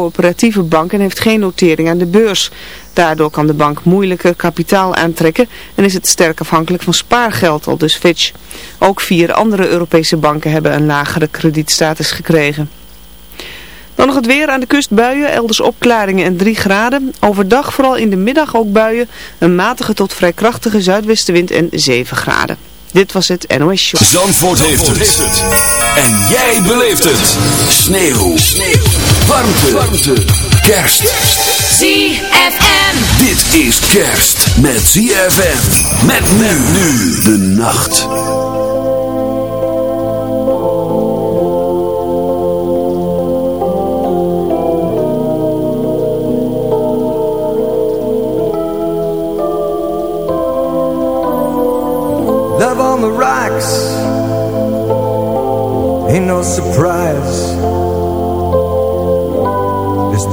coöperatieve bank en heeft geen notering aan de beurs. Daardoor kan de bank moeilijker kapitaal aantrekken en is het sterk afhankelijk van spaargeld, al dus Fitch. Ook vier andere Europese banken hebben een lagere kredietstatus gekregen. Dan nog het weer aan de kust buien, elders opklaringen en 3 graden. Overdag vooral in de middag ook buien, een matige tot vrij krachtige zuidwestenwind en 7 graden. Dit was het NOS Show. Zandvoort, heeft, het. En jij beleeft het. Sneeuw. Sneeuw. Warmte. Warmte. Kerst. ZFM. Dit is kerst met ZFM. Met nu nu de nacht. Love on the rocks Ain't no surprise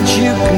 what you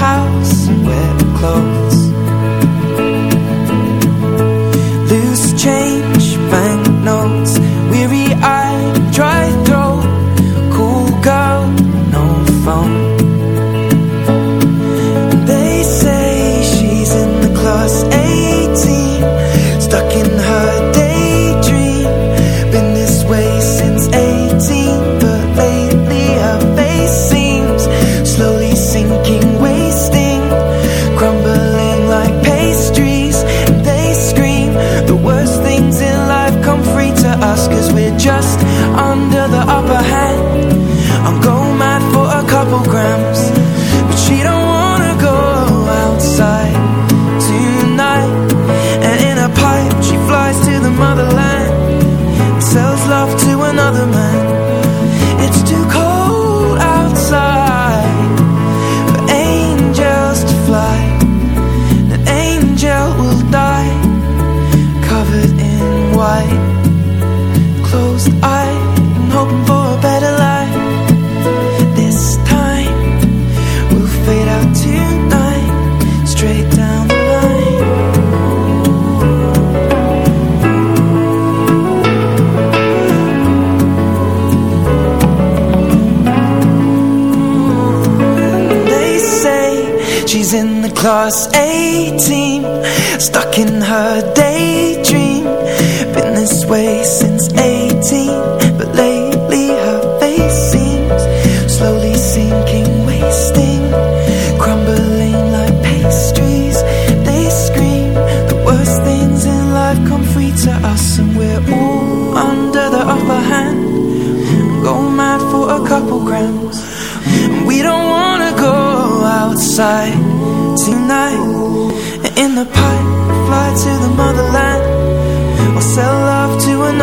how in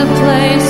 a place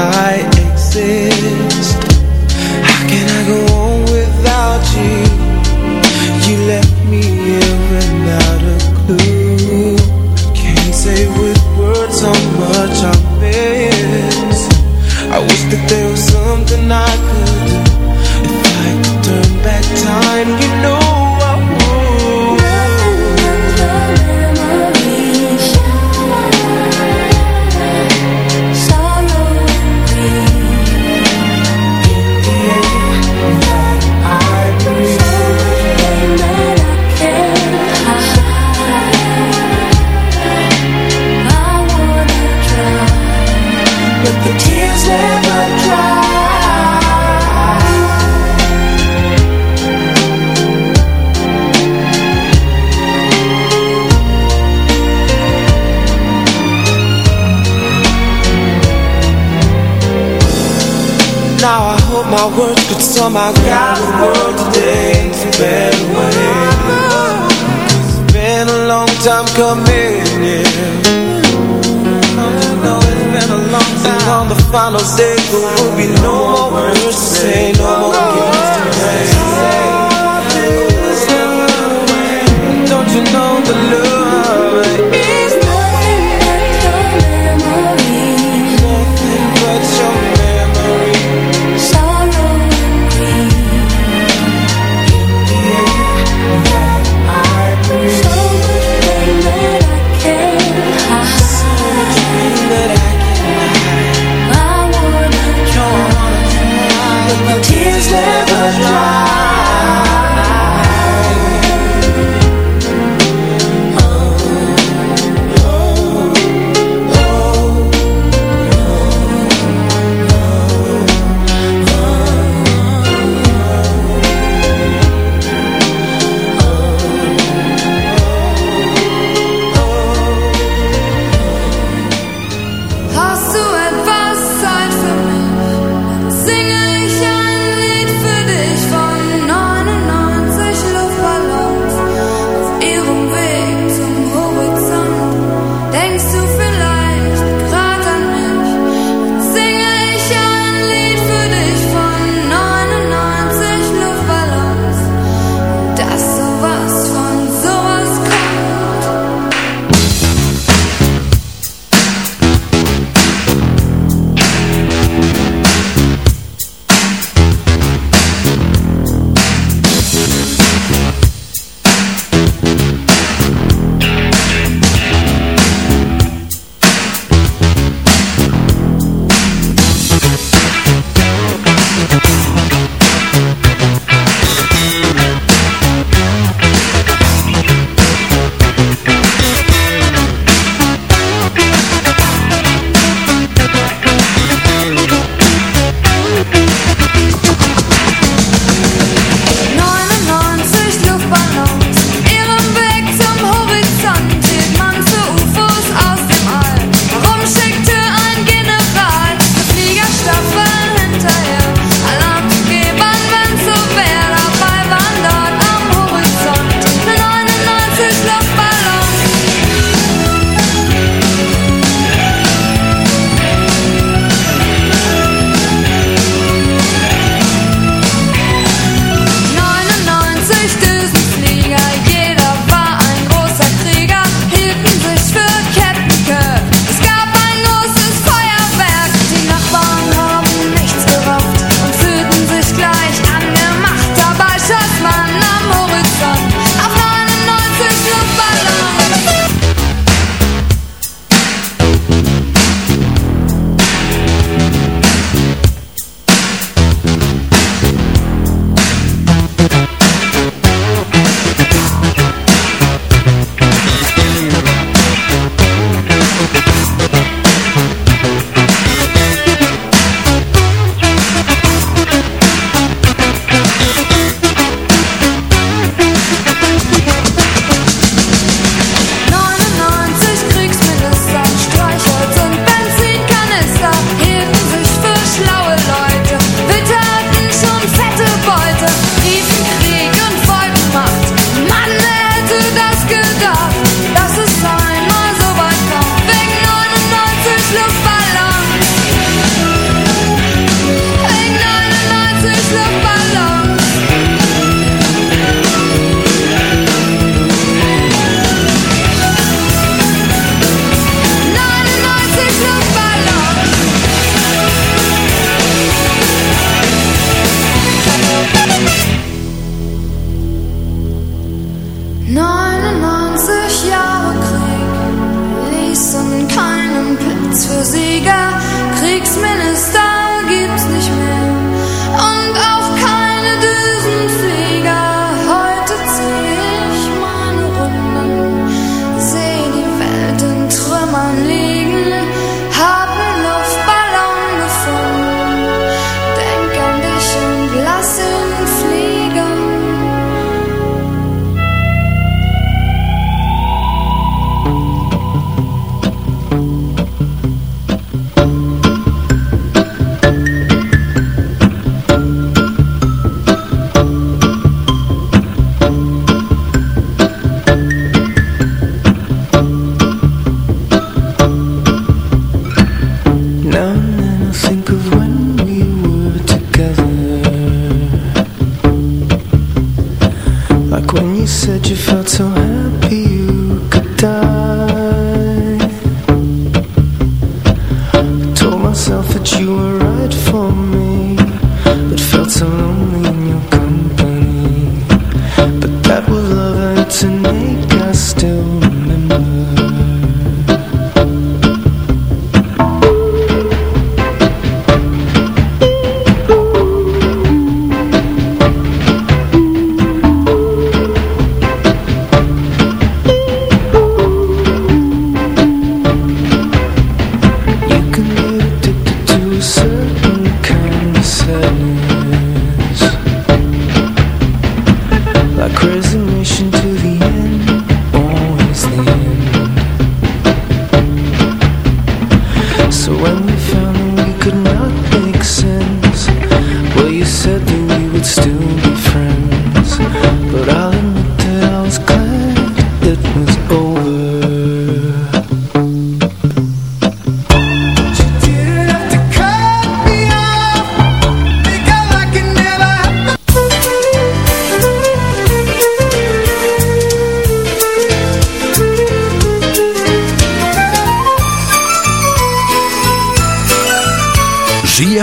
I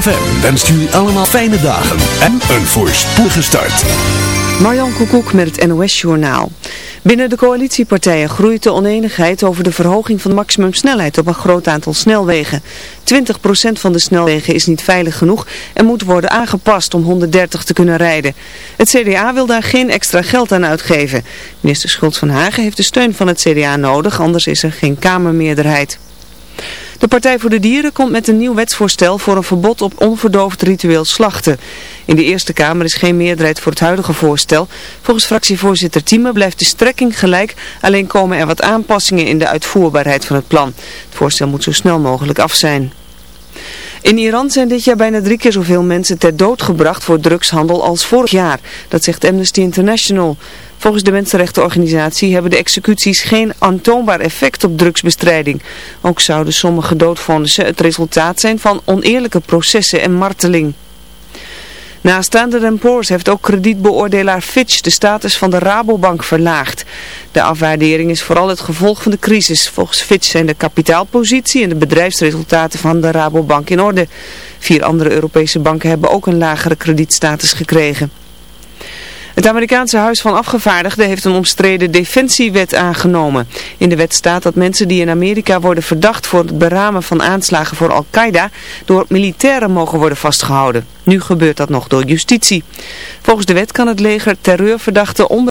ZFM wenst jullie allemaal fijne dagen en een voorspoedige start. Marjan Koekoek met het NOS-journaal. Binnen de coalitiepartijen groeit de oneenigheid over de verhoging van maximumsnelheid op een groot aantal snelwegen. 20% van de snelwegen is niet veilig genoeg en moet worden aangepast om 130 te kunnen rijden. Het CDA wil daar geen extra geld aan uitgeven. Minister Schultz van Hagen heeft de steun van het CDA nodig, anders is er geen kamermeerderheid. De Partij voor de Dieren komt met een nieuw wetsvoorstel voor een verbod op onverdoofd ritueel slachten. In de Eerste Kamer is geen meerderheid voor het huidige voorstel. Volgens fractievoorzitter Thieme blijft de strekking gelijk, alleen komen er wat aanpassingen in de uitvoerbaarheid van het plan. Het voorstel moet zo snel mogelijk af zijn. In Iran zijn dit jaar bijna drie keer zoveel mensen ter dood gebracht voor drugshandel als vorig jaar. Dat zegt Amnesty International. Volgens de mensenrechtenorganisatie hebben de executies geen aantoonbaar effect op drugsbestrijding. Ook zouden sommige doodvonnissen het resultaat zijn van oneerlijke processen en marteling. Na Standard Poor's heeft ook kredietbeoordelaar Fitch de status van de Rabobank verlaagd. De afwaardering is vooral het gevolg van de crisis. Volgens Fitch zijn de kapitaalpositie en de bedrijfsresultaten van de Rabobank in orde. Vier andere Europese banken hebben ook een lagere kredietstatus gekregen. Het Amerikaanse Huis van Afgevaardigden heeft een omstreden defensiewet aangenomen. In de wet staat dat mensen die in Amerika worden verdacht voor het beramen van aanslagen voor Al-Qaeda door militairen mogen worden vastgehouden. Nu gebeurt dat nog door justitie. Volgens de wet kan het leger terreurverdachten onder